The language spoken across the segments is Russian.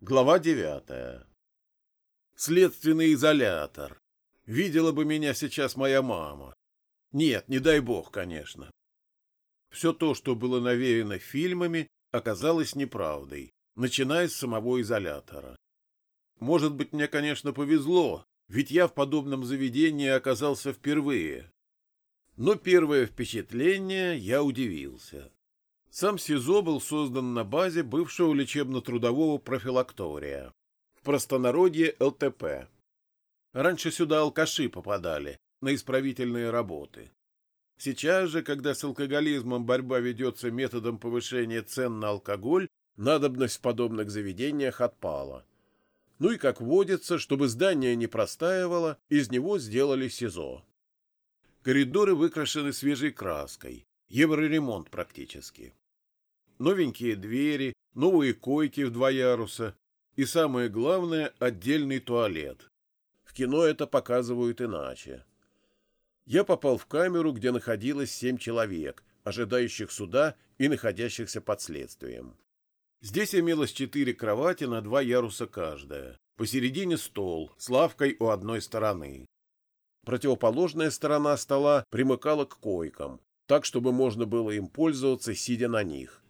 Глава девятая. Следственный изолятор. Видела бы меня сейчас моя мама. Нет, не дай бог, конечно. Все то, что было навеяно фильмами, оказалось неправдой, начиная с самого изолятора. Может быть, мне, конечно, повезло, ведь я в подобном заведении оказался впервые. Но первое впечатление я удивился. Сам СИЗО был создан на базе бывшего лечебно-трудового профилактория, в простонародье ЛТП. Раньше сюда алкаши попадали на исправительные работы. Сейчас же, когда с алкоголизмом борьба ведется методом повышения цен на алкоголь, надобность в подобных заведениях отпала. Ну и, как водится, чтобы здание не простаивало, из него сделали СИЗО. Коридоры выкрашены свежей краской, евроремонт практически новенькие двери, новые койки в два яруса и, самое главное, отдельный туалет. В кино это показывают иначе. Я попал в камеру, где находилось семь человек, ожидающих суда и находящихся под следствием. Здесь имелось четыре кровати на два яруса каждая. Посередине стол с лавкой у одной стороны. Противоположная сторона стола примыкала к койкам, так, чтобы можно было им пользоваться, сидя на них.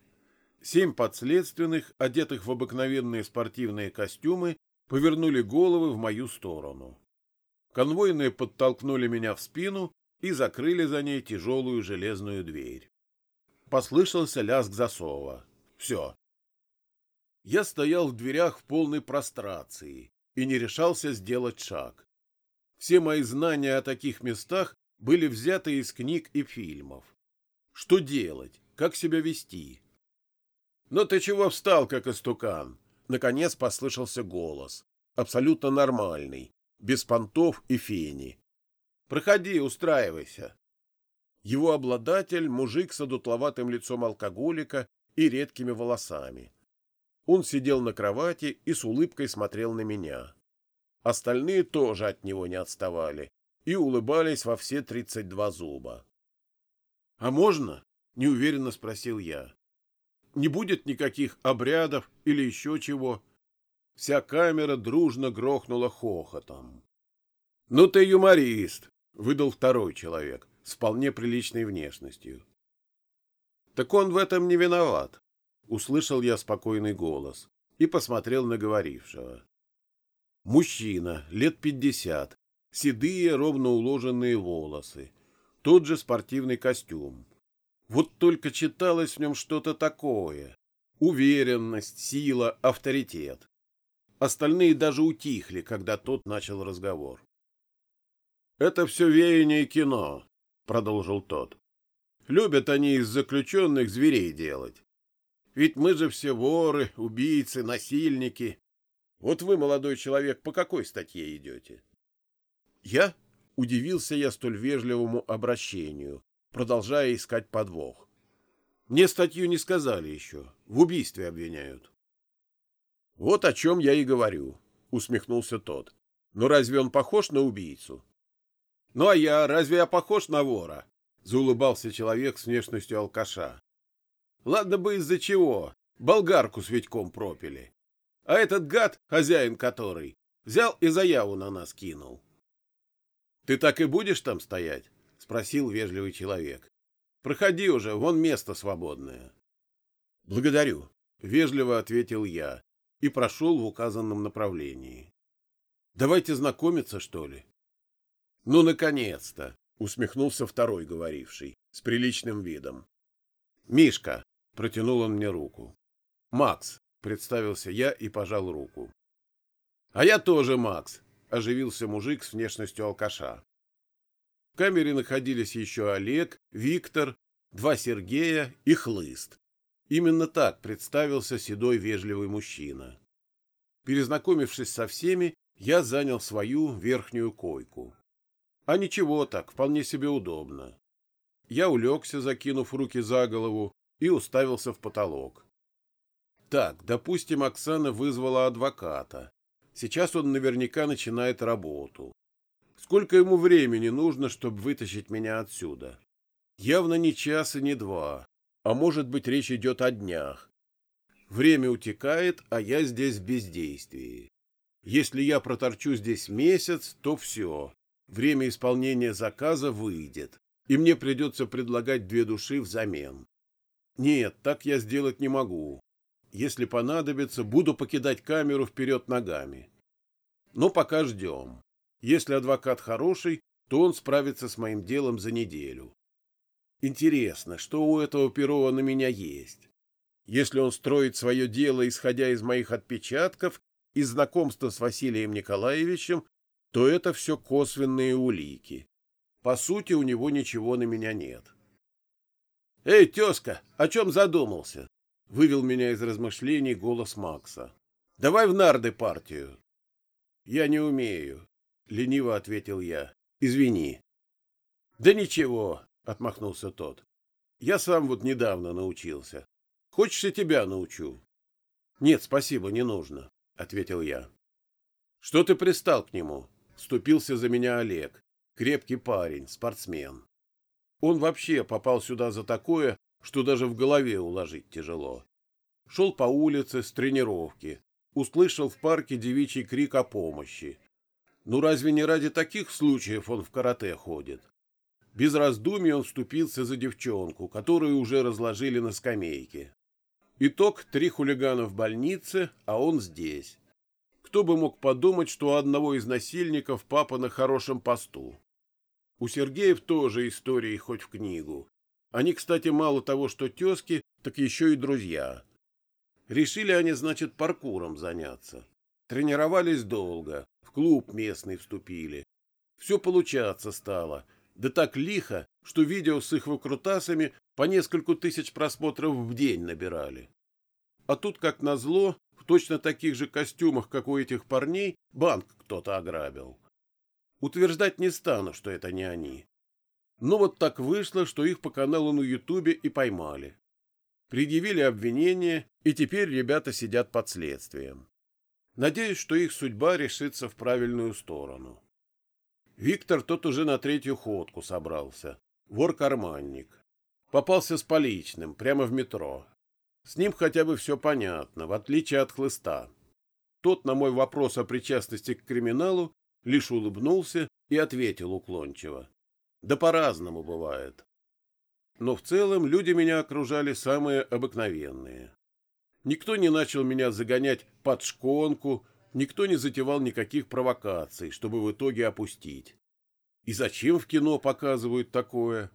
Семь подследственных, одетых в обыкновенные спортивные костюмы, повернули головы в мою сторону. Конвойные подтолкнули меня в спину и закрыли за ней тяжелую железную дверь. Послышался лязг засова. Все. Я стоял в дверях в полной прострации и не решался сделать шаг. Все мои знания о таких местах были взяты из книг и фильмов. Что делать? Как себя вести? «Ну ты чего встал, как истукан?» Наконец послышался голос. Абсолютно нормальный, без понтов и фени. «Проходи, устраивайся». Его обладатель — мужик с одутловатым лицом алкоголика и редкими волосами. Он сидел на кровати и с улыбкой смотрел на меня. Остальные тоже от него не отставали и улыбались во все тридцать два зуба. — А можно? — неуверенно спросил я не будет никаких обрядов или еще чего. Вся камера дружно грохнула хохотом. — Ну ты юморист, — выдал второй человек с вполне приличной внешностью. — Так он в этом не виноват, — услышал я спокойный голос и посмотрел на говорившего. Мужчина, лет пятьдесят, седые, ровно уложенные волосы, тот же спортивный костюм, вот только читалось в нем что-то такое. Уверенность, сила, авторитет. Остальные даже утихли, когда тот начал разговор. «Это все веяние кино», — продолжил тот. «Любят они из заключенных зверей делать. Ведь мы же все воры, убийцы, насильники. Вот вы, молодой человек, по какой статье идете?» «Я?» — удивился я столь вежливому обращению, продолжая искать подвох. Мне статью не сказали еще. В убийстве обвиняют. Вот о чем я и говорю, усмехнулся тот. Но «Ну, разве он похож на убийцу? Ну а я, разве я похож на вора? Заулыбался человек с внешностью алкаша. Ладно бы из-за чего. Болгарку с Витьком пропили. А этот гад, хозяин который, взял и заяву на нас кинул. Ты так и будешь там стоять? — спросил вежливый человек. — Проходи уже, вон место свободное. — Благодарю, — вежливо ответил я и прошел в указанном направлении. — Давайте знакомиться, что ли? — Ну, наконец-то! — усмехнулся второй говоривший, с приличным видом. — Мишка! — протянул он мне руку. — Макс! — представился я и пожал руку. — А я тоже Макс! — оживился мужик с внешностью алкаша. В камере находились еще Олег, Виктор, два Сергея и Хлыст. Именно так представился седой вежливый мужчина. Перезнакомившись со всеми, я занял свою верхнюю койку. А ничего так, вполне себе удобно. Я улегся, закинув руки за голову, и уставился в потолок. Так, допустим, Оксана вызвала адвоката. Сейчас он наверняка начинает работу. Сколько ему времени нужно, чтобы вытащить меня отсюда? Явно не час и не два, а может быть речь идет о днях. Время утекает, а я здесь в бездействии. Если я проторчу здесь месяц, то все. Время исполнения заказа выйдет, и мне придется предлагать две души взамен. Нет, так я сделать не могу. Если понадобится, буду покидать камеру вперед ногами. Но пока ждем. Если адвокат хороший, то он справится с моим делом за неделю. Интересно, что у этого Перова на меня есть? Если он строит свое дело, исходя из моих отпечатков и знакомства с Василием Николаевичем, то это все косвенные улики. По сути, у него ничего на меня нет. — Эй, тезка, о чем задумался? — вывел меня из размышлений голос Макса. — Давай в нарды партию. — Я не умею, — лениво ответил я. — Извини. — Да ничего, — отмахнулся тот. — Я сам вот недавно научился. Хочешь, я тебя научу? — Нет, спасибо, не нужно, — ответил я. — Что ты пристал к нему? — вступился за меня Олег. Крепкий парень, спортсмен. Он вообще попал сюда за такое, что даже в голове уложить тяжело. Шел по улице с тренировки, услышал в парке девичий крик о помощи. Ну разве не ради таких случаев он в карате ходит? Без раздумий он вступился за девчонку, которую уже разложили на скамейке. Итог — три хулигана в больнице, а он здесь. Кто бы мог подумать, что у одного из насильников папа на хорошем посту. У Сергеев тоже истории хоть в книгу. Они, кстати, мало того, что тезки, так еще и друзья. Решили они, значит, паркуром заняться. Тренировались долго, в клуб местный вступили. Все получаться стало, да так лихо, что видео с их выкрутасами по нескольку тысяч просмотров в день набирали. А тут, как назло, в точно таких же костюмах, как у этих парней, банк кто-то ограбил. Утверждать не стану, что это не они. Но вот так вышло, что их по каналу на Ютубе и поймали. Предъявили обвинение, и теперь ребята сидят под следствием. Надеюсь, что их судьба решится в правильную сторону. Виктор тот уже на третью ходку собрался. Вор-карманник. Попался с поличным, прямо в метро. С ним хотя бы все понятно, в отличие от хлыста. Тот на мой вопрос о причастности к криминалу лишь улыбнулся и ответил уклончиво. Да по-разному бывает. Но в целом люди меня окружали самые обыкновенные. Никто не начал меня загонять под шконку, никто не затевал никаких провокаций, чтобы в итоге опустить. И зачем в кино показывают такое?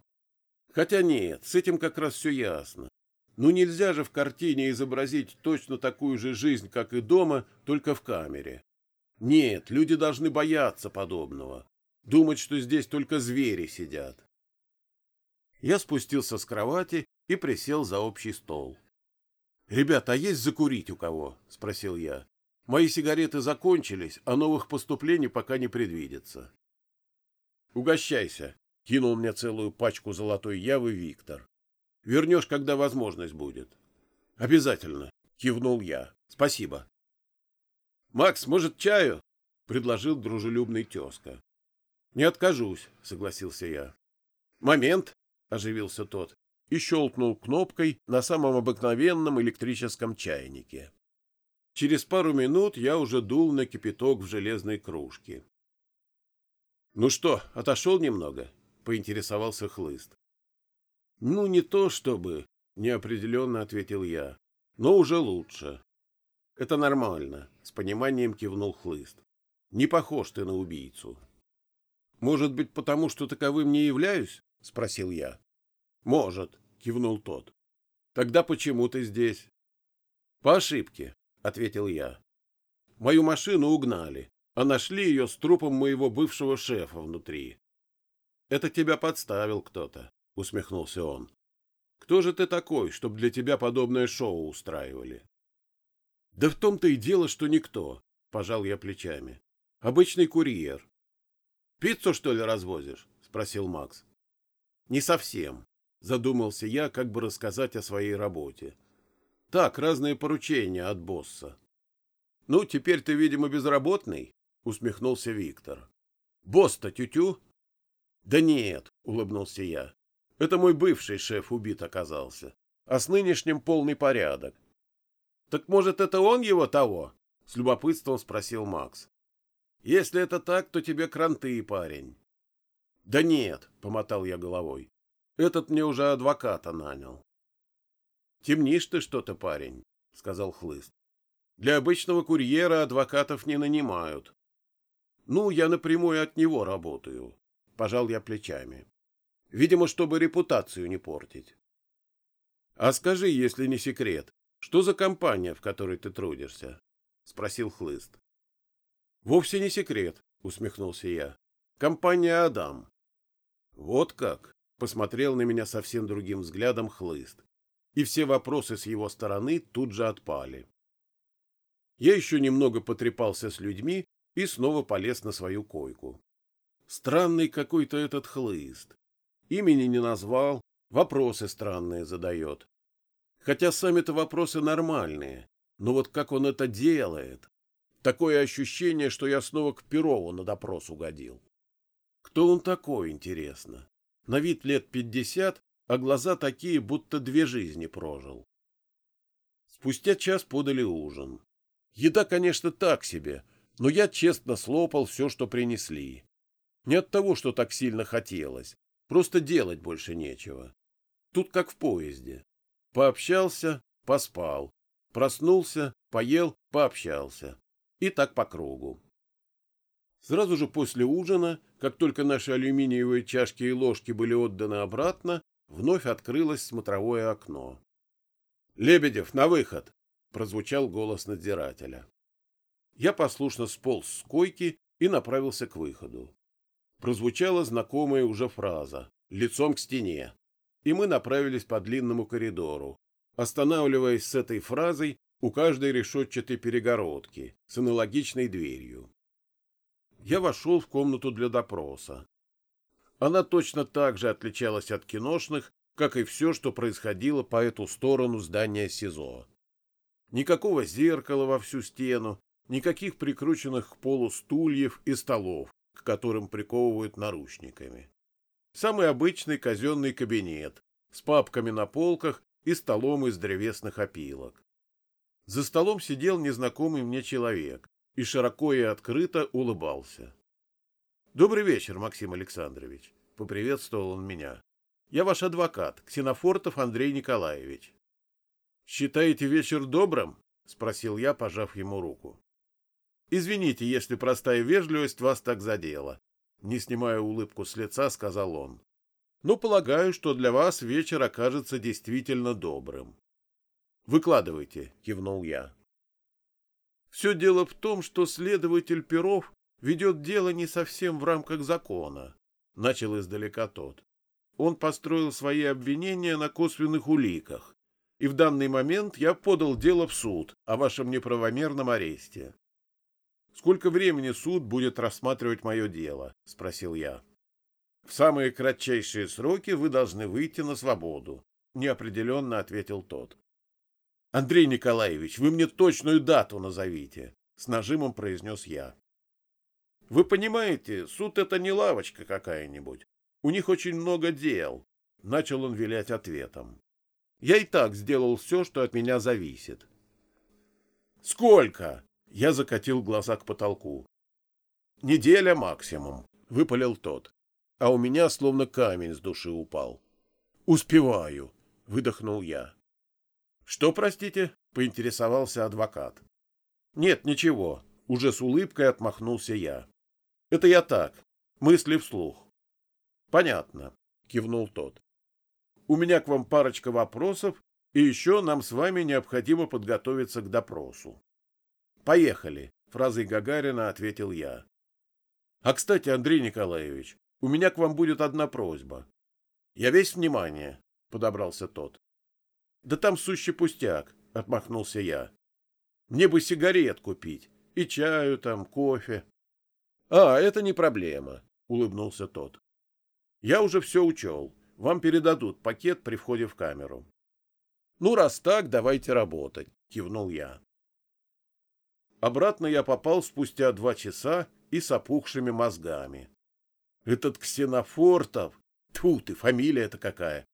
Хотя нет, с этим как раз все ясно. Ну нельзя же в картине изобразить точно такую же жизнь, как и дома, только в камере. Нет, люди должны бояться подобного. Думать, что здесь только звери сидят. Я спустился с кровати и присел за общий стол. — Ребята, а есть закурить у кого? — спросил я. — Мои сигареты закончились, а новых поступлений пока не предвидится. — Угощайся, — кинул мне целую пачку золотой явы Виктор. — Вернешь, когда возможность будет. — Обязательно, — кивнул я. — Спасибо. — Макс, может, чаю? — предложил дружелюбный тезка. — Не откажусь, — согласился я. — Момент, — оживился тот и щелкнул кнопкой на самом обыкновенном электрическом чайнике. Через пару минут я уже дул на кипяток в железной кружке. — Ну что, отошел немного? — поинтересовался хлыст. — Ну, не то чтобы, — неопределенно ответил я, — но уже лучше. — Это нормально, — с пониманием кивнул хлыст. — Не похож ты на убийцу. — Может быть, потому что таковым не являюсь? — спросил я. Может, кивнул тот. Тогда почему ты здесь? По ошибке, ответил я. Мою машину угнали, а нашли ее с трупом моего бывшего шефа внутри. Это тебя подставил кто-то, усмехнулся он. Кто же ты такой, чтобы для тебя подобное шоу устраивали? Да в том-то и дело, что никто, пожал я плечами. Обычный курьер. Пиццу, что ли, развозишь? спросил Макс. Не совсем, задумался я, как бы рассказать о своей работе. Так, разные поручения от босса. Ну, теперь ты, видимо, безработный, усмехнулся Виктор. Босс-то тютю? Да нет, улыбнулся я. Это мой бывший шеф убит оказался, а с нынешним полный порядок. Так может, это он его того? С любопытством спросил Макс. Если это так, то тебе кранты, парень. Да нет, помотал я головой. Этот мне уже адвоката нанял. Темнишь ты что-то, парень, сказал Хлыст. Для обычного курьера адвокатов не нанимают. Ну, я напрямую от него работаю. Пожал я плечами. Видимо, чтобы репутацию не портить. А скажи, если не секрет, что за компания, в которой ты трудишься? Спросил Хлыст. Вовсе не секрет, усмехнулся я. Компания Адам. Вот как? Посмотрел на меня совсем другим взглядом Хлыст. И все вопросы с его стороны тут же отпали. Я еще немного потрепался с людьми и снова полез на свою койку. Странный какой-то этот хлыст. Имени не назвал, вопросы странные задает. Хотя сами-то вопросы нормальные, но вот как он это делает? Такое ощущение, что я снова к Перову на допрос угодил. Кто он такой, интересно? На вид лет пятьдесят, а глаза такие, будто две жизни прожил. Спустя час подали ужин. Еда, конечно, так себе, но я честно слопал все, что принесли. Не от того, что так сильно хотелось, просто делать больше нечего. Тут как в поезде. Пообщался, поспал, проснулся, поел, пообщался. И так по кругу. Сразу же после ужина, как только наши алюминиевые чашки и ложки были отданы обратно, вновь открылось смотровое окно. «Лебедев, на выход!» — прозвучал голос надзирателя. Я послушно сполз с койки и направился к выходу. Прозвучала знакомая уже фраза «лицом к стене», и мы направились по длинному коридору, останавливаясь с этой фразой у каждой решетчатой перегородки с аналогичной дверью я вошел в комнату для допроса. Она точно так же отличалась от киношных, как и все, что происходило по эту сторону здания СИЗО. Никакого зеркала во всю стену, никаких прикрученных к полу стульев и столов, к которым приковывают наручниками. Самый обычный казенный кабинет с папками на полках и столом из древесных опилок. За столом сидел незнакомый мне человек, и широко и открыто улыбался. «Добрый вечер, Максим Александрович», — поприветствовал он меня. «Я ваш адвокат, Ксенофортов Андрей Николаевич». «Считаете вечер добрым?» — спросил я, пожав ему руку. «Извините, если простая вежливость вас так задела», — не снимая улыбку с лица, сказал он. «Но полагаю, что для вас вечер окажется действительно добрым». «Выкладывайте», — кивнул я. Все дело в том, что следователь Перов ведет дело не совсем в рамках закона, — начал издалека тот. Он построил свои обвинения на косвенных уликах, и в данный момент я подал дело в суд о вашем неправомерном аресте. — Сколько времени суд будет рассматривать мое дело? — спросил я. — В самые кратчайшие сроки вы должны выйти на свободу, — неопределенно ответил тот. Андрей Николаевич, вы мне точную дату назовите, с нажимом произнес я. Вы понимаете, суд это не лавочка какая-нибудь. У них очень много дел, начал он вилять ответом. Я и так сделал все, что от меня зависит. Сколько? Я закатил глаза к потолку. Неделя максимум, выпалил тот. А у меня словно камень с души упал. Успеваю, выдохнул я. Что, простите? поинтересовался адвокат. Нет, ничего, уже с улыбкой отмахнулся я. Это я так, мысли вслух. Понятно, кивнул тот. У меня к вам парочка вопросов, и еще нам с вами необходимо подготовиться к допросу. Поехали, фразой Гагарина ответил я. А, кстати, Андрей Николаевич, у меня к вам будет одна просьба. Я весь внимание, подобрался тот. Да там сущий пустяк, отмахнулся я. Мне бы сигарет купить, и чаю там, кофе. А, это не проблема, улыбнулся тот. Я уже все учел. Вам передадут пакет при входе в камеру. Ну, раз так, давайте работать, кивнул я. Обратно я попал спустя два часа и с опухшими мозгами. Этот Ксенофортов, тьфу ты, фамилия-то какая,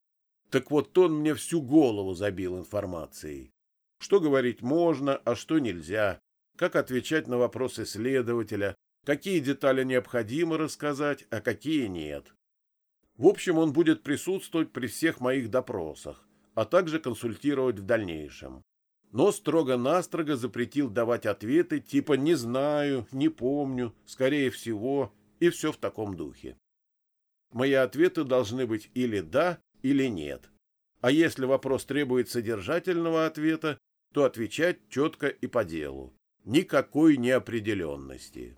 так вот он мне всю голову забил информацией. Что говорить можно, а что нельзя, как отвечать на вопросы следователя, какие детали необходимо рассказать, а какие нет. В общем, он будет присутствовать при всех моих допросах, а также консультировать в дальнейшем. Но строго-настрого запретил давать ответы типа «не знаю», «не помню», «скорее всего» и все в таком духе. Мои ответы должны быть или «да», или «нет». А если вопрос требует содержательного ответа, то отвечать четко и по делу. Никакой неопределенности.